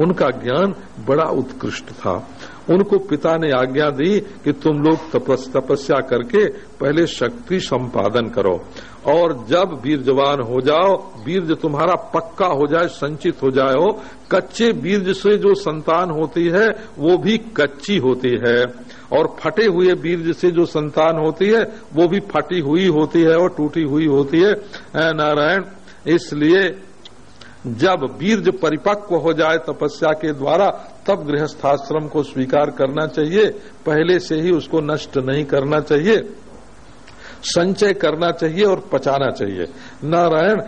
उनका ज्ञान बड़ा उत्कृष्ट था। उनको पिता ने आज्ञा दी कि तुम लोग तपस्या करके पहले शक्ति संपादन करो। और जब वीर जवान हो जाओ, बीर्ज तुम्हारा पक्का हो जाए, संचित हो जाए हो, कच्चे बीर्ज से जो संतान होती है, वो भी कच्ची होती है। और फटे हुए बीर्ज से जो संतान होती है, वो भी फटी हुई होती है और टूटी हुई होती है। नारायण, इसलिए जब बीर्ज परिपक्व हो जाए तपस्या के द्वारा, तब गृहस्थाश्रम को स्वीकार करना चाहिए। पहले से ही उसको नष्ट नहीं करना चाहिए। संचय करना चाहिए और पचाना चाहिए। नारायण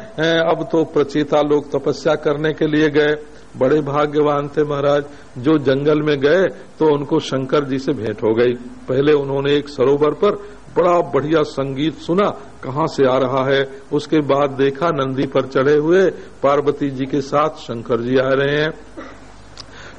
अब तो प्रचेता लोग तपस्या करने के लिए गए। बड़े भाग्यवान थे महाराज। जो जंगल में गए तो उनको शंकर जी से भेंट हो गई। पहले उन्होंने एक सरोवर पर बड़ा बढ़िया संगीत सुना। कहाँ से आ रहा है? उसके बाद देखा नंदी पर चढ़े हुए पार्वती जी के साथ शंकर जी आ रहे हैं।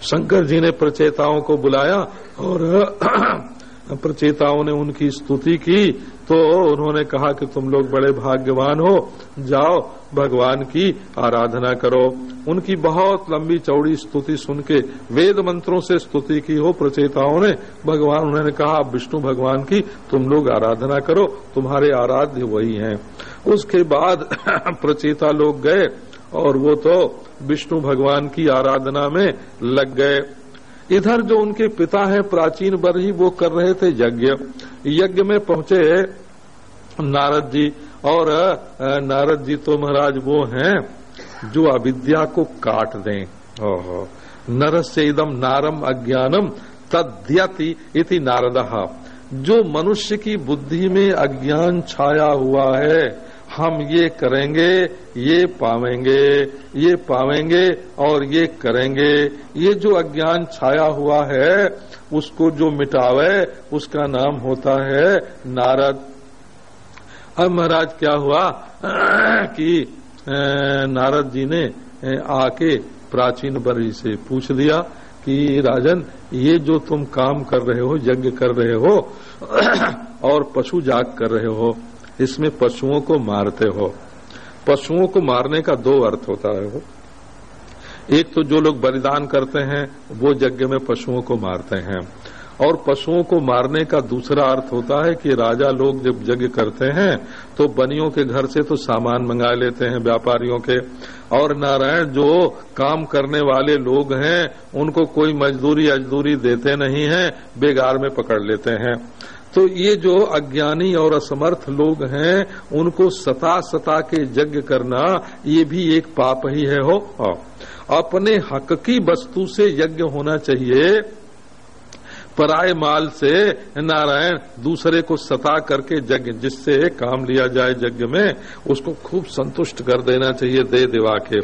शंकर जी ने प्रचेताओं को बुलाया और प्रचेताओं ने उनकी स्तुति की तो उन्होंने कहा कि तुम लोग बड़े भाग्यवान हो। जाओ, भगवान की आराधना करो। उनकी बहुत लंबी चौड़ी स्तुति सुन के, वेद मंत्रों से स्तुति की हो प्रचेताओं ने, भगवान उन्होंने कहा, विष्णु भगवान की, तुम लोग आराधना करो, तुम्हारे आराध्य वही हैं। उसके बाद प्रचेता लोग गए, और वो तो विष्णु भगवान की आराधना में लग गए। इधर जो उनके पिता हैं, प्राचीन बर ही वो कर रहे थे यज्ञ। यज्ञ में पहुँचे नारद जी, और नारद जी तो महाराज वो हैं जो अविद्या को काट दें। ओहो। नर से इदम नारम अज्ञानम तद्यति इति नारद। जो मनुष्य की बुद्धि में अज्ञान छाया हुआ है हम ये करेंगे, ये पावेंगे ये पावेंगे और ये करेंगे। ये जो अज्ञान छाया हुआ है, उसको जो मिटावे, उसका नाम होता है नारद। अब महाराज, क्या हुआ कि नारद जी ने आके प्राचीन बरी से पूछ दिया कि, राजन, ये जो तुम काम कर रहे हो, यज्ञ कर रहे हो और पशु जाग कर रहे हो इसमें पशुओं को मारते हो। पशुओं को मारने का दो अर्थ होता है वो। एक तो जो लोग बलिदान करते हैं, वो यज्ञ में पशुओं को मारते हैं। और पशुओं को मारने का दूसरा अर्थ होता है कि राजा लोग जब यज्ञ करते हैं तो बनियों के घर से तो सामान मंगा लेते हैं व्यापारियों के। और नारायण जो काम करने वाले लोग हैं, उनको कोई मजदूरी अजदूरी देते नहीं है बेगार में पकड़ लेते हैं। तो ये जो अज्ञानी और असमर्थ लोग हैं, उनको सता सता के यज्ञ करना, ये भी एक पाप ही है, हो। अपने हक की वस्तु से यज्ञ होना चाहिए पराय माल से, नारायण दूसरे को सता करके यज्ञ, जिससे काम लिया जाए यज्ञ में, उसको खूब संतुष्ट कर देना चाहिए, दे दिवा के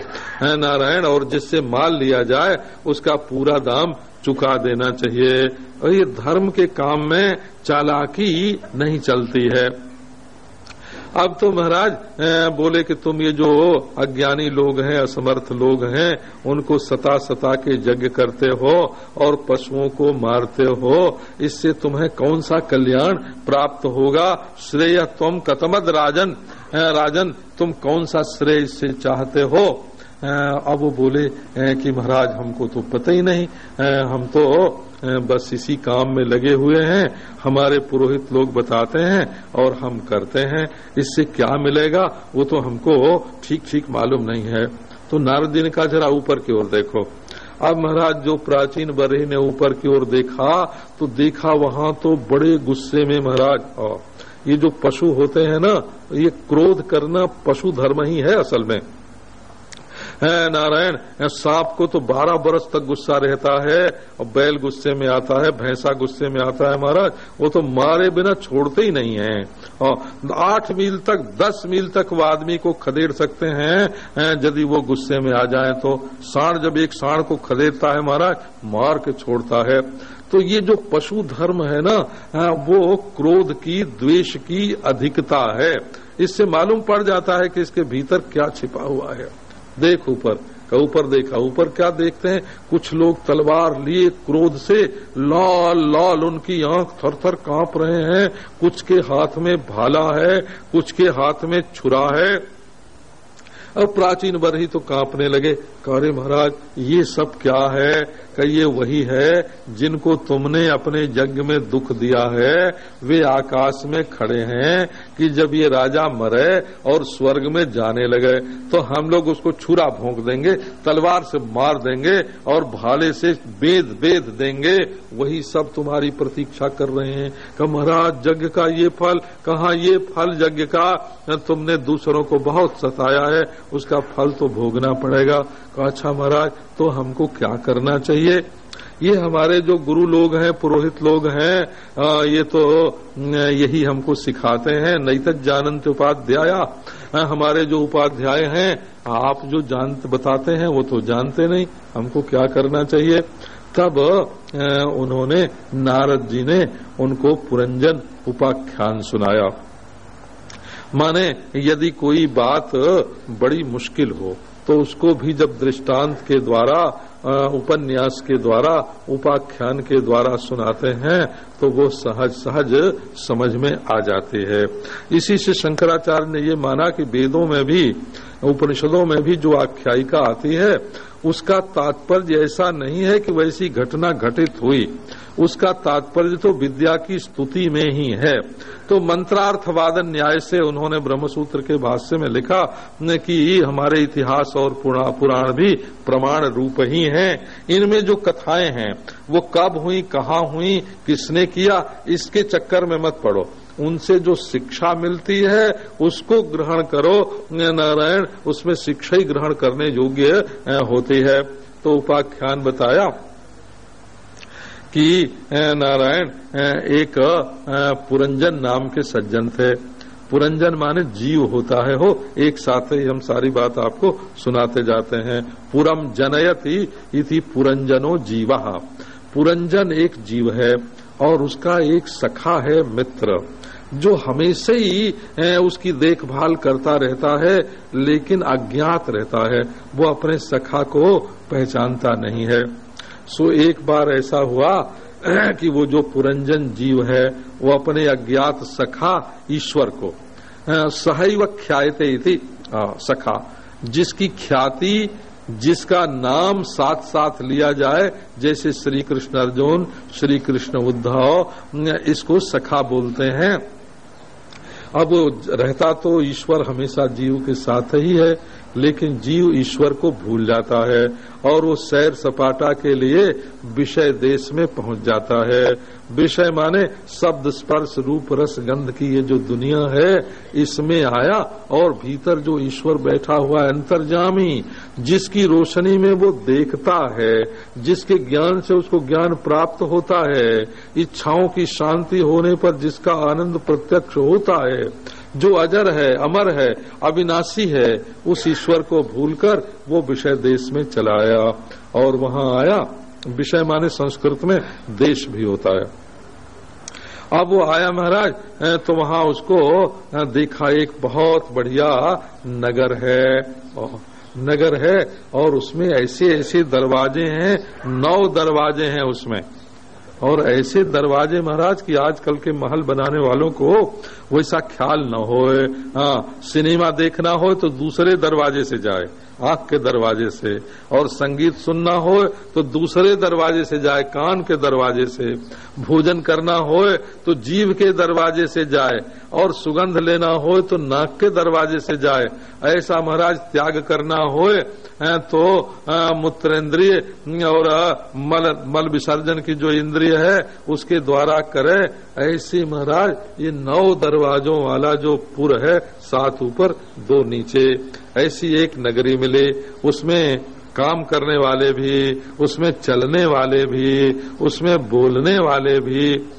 है नारायण, और जिससे माल लिया जाए, उसका पूरा दाम चुका देना चाहिए। और ये धर्म के काम में चालाकी नहीं चलती है। अब तो महाराज बोले कि तुम ये जो अज्ञानी लोग हैं, असमर्थ लोग हैं, उनको सता सता के यज्ञ करते हो और पशुओं को मारते हो, इससे तुम्हें कौन सा कल्याण प्राप्त होगा? श्रेय तुम कतमद राजन। राजन, तुम कौन सा श्रेय इससे चाहते हो? अब वो बोले कि महाराज, हमको तो पता ही नहीं। हम तो बस इसी काम में लगे हुए हैं। हमारे पुरोहित लोग बताते हैं और हम करते हैं। इससे क्या मिलेगा, वो तो हमको ठीक ठीक मालूम नहीं है। तो नारद जी ने कहा, जरा ऊपर की ओर देखो। अब महाराज, जो प्राचीन बरही ने ऊपर की ओर देखा तो देखा वहाँ तो बड़े गुस्से में महाराज ये जो पशु होते हैं ना, ये क्रोध करना पशु धर्म ही है असल में। है नारायण सांप को तो बारह बरस तक गुस्सा रहता है, और बैल गुस्से में आता है, भैंसा गुस्से में आता है महाराज, वो तो मारे बिना छोड़ते ही नहीं है। और आठ मील तक, दस मील तक वो आदमी को खदेड़ सकते हैं यदि वो गुस्से में आ जाए तो। साण जब एक साण को खदेड़ता है महाराज, मार के छोड़ता है। तो ये जो पशु धर्म है ना वो क्रोध की, द्वेष की अधिकता है। इससे मालूम पड़ जाता है कि इसके भीतर क्या छिपा हुआ है। देख ऊपर का ऊपर देखा, ऊपर क्या देखते हैं? कुछ लोग तलवार लिए क्रोध से, लाल लाल, उनकी आँख थर थर काँप रहे हैं। कुछ के हाथ में भाला है, कुछ के हाथ में छुरा है। अब प्राचीन बर ही तो कांपने लगे, कारे महाराज, ये सब क्या है? कि ये वही है जिनको तुमने अपने यज्ञ में दुख दिया है। वे आकाश में खड़े हैं कि जब ये राजा मरे और स्वर्ग में जाने लगे तो हम लोग उसको छुरा भोंक देंगे, तलवार से मार देंगे और भाले से बेद बेद देंगे। वही सब तुम्हारी प्रतीक्षा कर रहे हैं कि महाराज, यज्ञ का ये फल, कहा ये फल यज्ञ का? तुमने दूसरों को बहुत सताया है, उसका फल तो भोगना पड़ेगा। अच्छा महाराज तो हमको क्या करना चाहिए? ये हमारे जो गुरु लोग हैं पुरोहित लोग हैं आ, ये तो यही हमको सिखाते हैं। नहीं तक जानंत उपाध्याय हमारे जो उपाध्याय हैं आप जो जानते बताते हैं वो तो जानते नहीं। हमको क्या करना चाहिए? तब उन्होंने नारद जी ने उनको पुरंजन उपाख्यान सुनाया। माने यदि कोई बात बड़ी मुश्किल हो तो उसको भी जब दृष्टांत के द्वारा उपन्यास के द्वारा, उपाख्यान के द्वारा सुनाते हैं तो वो सहज सहज समझ में आ जाते हैं। इसी से शंकराचार्य ने ये माना कि वेदों में भी, उपनिषदों में भी जो आख्यायिका आती है उसका तात्पर्य ऐसा नहीं है कि वैसी घटना घटित हुई। उसका तात्पर्य तो विद्या की स्तुति में ही है। तो मंत्रार्थवादन न्याय से उन्होंने ब्रह्मसूत्र के भाष्य में लिखा कि हमारे इतिहास और पुराण भी प्रमाण रूप ही हैं। इनमें जो कथाएँ हैं, वो कब हुई, कहाँ हुई, किसने किया, इसके चक्कर में मत पड़ो। उनसे जो शिक्षा मिलती है, उसको ग्रहण करो। नारायण, उसमें शिक्षा ही ग्रहण करने योग्य होती है। तो उपाख्यान बताया कि नारायण एक पुरंजन नाम के सज्जन थे। पुरंजन माने जीव होता है हो एक साथ ही हम सारी बात आपको सुनाते जाते हैं। पुरम जनयति इति पुरंजनो जीवा। पुरंजन एक जीव है, और उसका एक सखा है मित्र। जो हमेशा ही उसकी देखभाल करता रहता है, लेकिन अज्ञात रहता है, वो अपने सखा को पहचानता नहीं है। सो एक बार ऐसा हुआ कि वो जो पुरंजन जीव है, वो अपने अज्ञात सखा ईश्वर को सहैव ख्याते थी सखा, जिसकी ख्याति, जिसका नाम साथ साथ लिया जाए, जैसे श्री कृष्ण अर्जुन श्री कृष्ण उद्धव, इसको सखा बोलते हैं। अब रहता तो ईश्वर हमेशा जीव के साथ ही है। लेकिन जीव ईश्वर को भूल जाता है और वो सैर सपाटा के लिए विषय देश में पहुँच जाता है। विषय माने शब्द स्पर्श रूप रस गंध की ये जो दुनिया है, इसमें आया और भीतर जो ईश्वर बैठा हुआ अंतर्जामी, जिसकी रोशनी में वो देखता है, जिसके ज्ञान से उसको ज्ञान प्राप्त होता है, इच्छाओं की शांति होने पर जिसका आनंद प्रत्यक्ष होता है। जो अजर है, अमर है, अविनाशी है, उस ईश्वर को भूलकर वो विषय देश में चला आया और वहाँ आया। विषय माने संस्कृत में देश भी होता है। अब वो आया महाराज तो वहाँ उसको देखा एक बहुत बढ़िया नगर है। नगर है और उसमें ऐसे ऐसे दरवाजे हैं, नौ दरवाजे हैं उसमें। और ऐसे दरवाजे महाराज की आजकल के महल बनाने वालों को वैसा ख्याल न हो हाँ सिनेमा देखना हो तो दूसरे दरवाजे से जाए। आँख के दरवाजे से और संगीत सुनना हो तो दूसरे दरवाजे से जाए, कान के दरवाजे से। भोजन करना हो तो जीव के दरवाजे से जाए और सुगंध लेना हो तो नाक के दरवाजे से जाए। ऐसा महाराज त्याग करना हो तो मूत्रेंद्रिय और मल मल विसर्जन की जो इंद्रिय है, उसके द्वारा करे। ऐसे महाराज, ये नौ दरवाजों वाला जो पुर है, सात ऊपर, दो नीचे। ऐसी एक नगरी मिले, उसमें काम करने वाले भी, उसमें चलने वाले भी, उसमें बोलने वाले भी।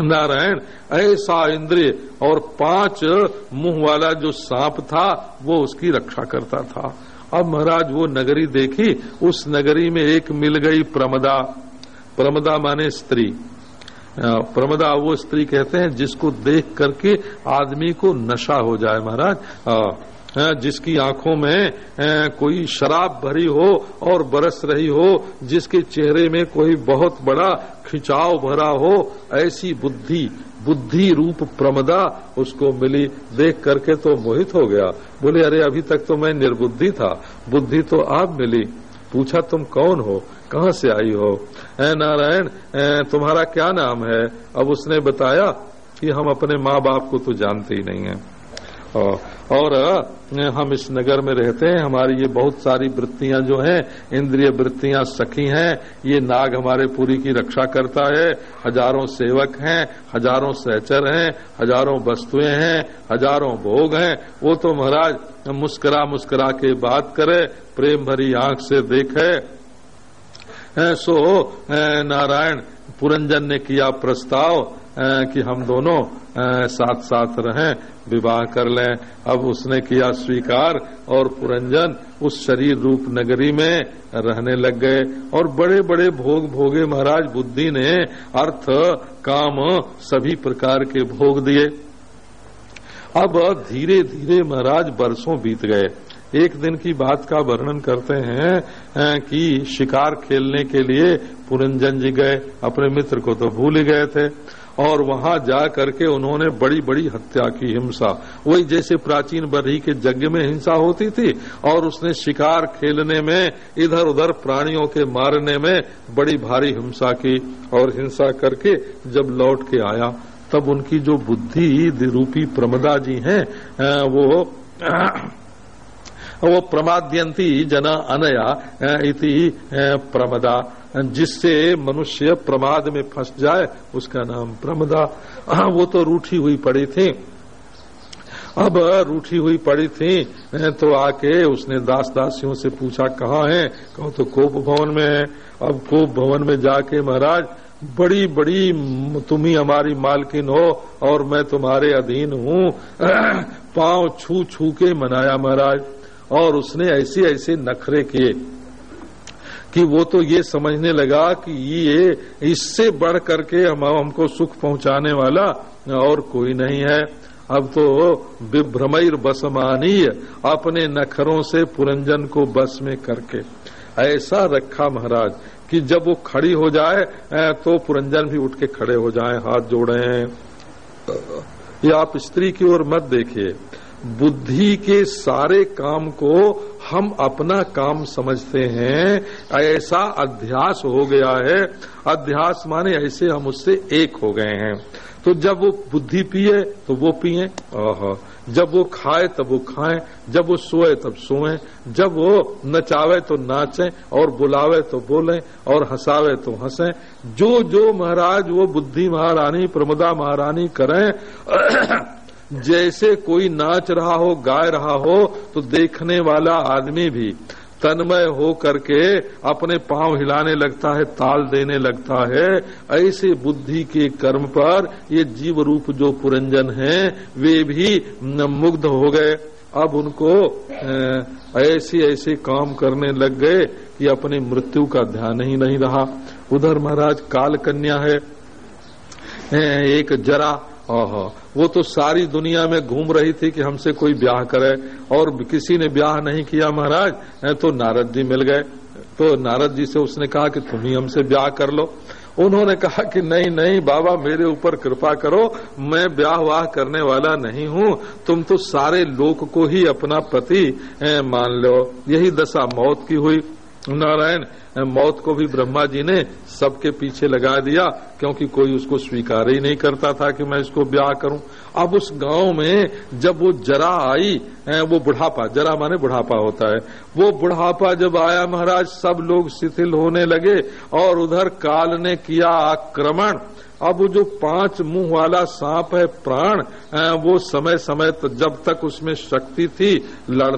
नारायण, ऐसा इंद्रिय और पाँच मुँह वाला जो सांप था, वो उसकी रक्षा करता था। अब महाराज, वो नगरी देखी, उस नगरी में एक मिल गई प्रमदा। प्रमदा माने स्त्री। प्रमदा वो स्त्री कहते हैं जिसको देख करके आदमी को नशा हो जाए महाराज। जिसकी आँखों में कोई शराब भरी हो और बरस रही हो, जिसके चेहरे में कोई बहुत बड़ा खिंचाव भरा हो, ऐसी बुद्धि बुद्धि रूप प्रमदा उसको मिली देख करके तो मोहित हो गया। बोले, अरे, अभी तक तो मैं निर्बुद्धि था, बुद्धि तो आप मिली। पूछा, तुम कौन हो? कहाँ से आई हो? ए, नारायण तुम्हारा क्या नाम है? अब उसने बताया कि हम अपने माँ बाप को तो जानते ही नहीं है। और हम इस नगर में रहते हैं, हमारी ये बहुत सारी वृत्तियाँ जो हैं, इंद्रिय वृत्तियाँ सखी हैं, ये नाग हमारे पूरी की रक्षा करता है। हज़ारों सेवक हैं, हज़ारों सहचर हैं, हज़ारों वस्तुएँ हैं, हज़ारों भोग हैं। वो तो महाराज, मुस्करा मुस्करा के बात करे, प्रेम भरी आँख से देखे। सो नारायण, पुरंजन ने किया प्रस्ताव। कि हम दोनों साथ साथ रहें, विवाह कर लें। अब उसने किया स्वीकार और पुरंजन उस शरीर रूप नगरी में रहने लग गए। और बड़े बड़े भोग भोगे महाराज बुद्धि ने अर्थ, काम सभी प्रकार के भोग दिए। अब धीरे धीरे महाराज बरसों बीत गए। एक दिन की बात का वर्णन करते हैं कि शिकार खेलने के लिए पुरंजन जी गए। अपने मित्र को तो भूल गए थे। और वहाँ जा करके उन्होंने बड़ी बड़ी हत्या की, हिंसा। वही जैसे प्राचीन बरही के यज्ञ में हिंसा होती थी, और उसने शिकार खेलने में इधर उधर प्राणियों के मारने में बड़ी भारी हिंसा की, और हिंसा करके जब लौट के आया, तब उनकी जो बुद्धि रूपी प्रमदा जी हैं वो वो प्रमाद्यंती जना अनया इति प्रमदा। जिससे मनुष्य प्रमाद में फंस जाए, उसका नाम प्रमदा। वो तो रूठी हुई पड़ी थी। अब रूठी हुई पड़ी थी तो आके उसने दास दासियों से पूछा, कहाँ है? कहो तो कोप भवन में है। अब कोप भवन में जाके महाराज, बड़ी बड़ी, तुम ही हमारी मालकिन हो, और मैं तुम्हारे अधीन हूँ। पाँव छू छू के मनाया महाराज। और उसने ऐसे ऐसे नखरे किए। कि वो तो ये समझने लगा कि ये इससे बढ़ करके हम हमको सुख पहुँचाने वाला और कोई नहीं है। अब तो विभ्रमर बसमानीय अपने नखरों से पुरंजन को बस में करके। ऐसा रखा महाराज कि जब वो खड़ी हो जाए तो पुरंजन भी उठ के खड़े हो जाए, हाथ जोड़े। ये आप स्त्री की ओर मत देखिए। बुद्धि के सारे काम को हम अपना काम समझते हैं। ऐसा अध्यास हो गया है। अध्यास माने ऐसे हम उससे एक हो गए हैं। तो जब वो बुद्धि पिए तो वो पिए जब वो खाए, तब वो खाएँ। जब वो सोए, तब सोए। जब वो नचावे तो नाचें। और बुलावे तो बोलें। और हंसावे तो हंसें। जो जो महाराज, वो बुद्धि महारानी, प्रमदा महारानी करें जैसे कोई नाच रहा हो, गाय रहा हो तो देखने वाला आदमी भी तन्मय हो करके अपने पाँव हिलाने लगता है, ताल देने लगता है। ऐसे बुद्धि के कर्म पर ये जीव रूप जो पुरंजन हैं, वे भी मुग्ध हो गए। अब उनको ऐसे ऐसे काम करने लग गए कि अपनी मृत्यु का ध्यान ही नहीं रहा। उधर महाराज काल कन्या है, एक जरा ओहो वो तो सारी दुनिया में घूम रही थी कि हमसे कोई ब्याह करे। और किसी ने ब्याह नहीं किया महाराज तो नारद जी मिल गए। तो नारद जी से उसने कहा कि तुम ही हमसे ब्याह कर लो। उन्होंने कहा कि नहीं नहीं, बाबा, मेरे ऊपर कृपा करो। मैं ब्याह वाह करने वाला नहीं हूँ। तुम तो सारे लोक को ही अपना पति मान लो। यही दशा मौत की हुई। नारायण, मौत को भी ब्रह्मा जी ने सबके पीछे लगा दिया, क्योंकि कोई उसको स्वीकार ही नहीं करता था कि मैं इसको ब्याह करूँ। अब उस गाँव में जब वो जरा आई वो बुढ़ापा, जरा माने बुढ़ापा होता है, वो बुढ़ापा जब आया, महाराज, सब लोग शिथिल होने लगे, और उधर काल ने किया आक्रमण। अब वो जो पाँच मुँह वाला सांप है प्राण वो समय समय जब तक उसमें शक्ति थी, लड़